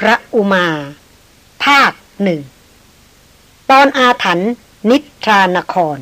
พระอุมา ภาคหนึ่ง ตอนอาถรรพ์นิทรานคร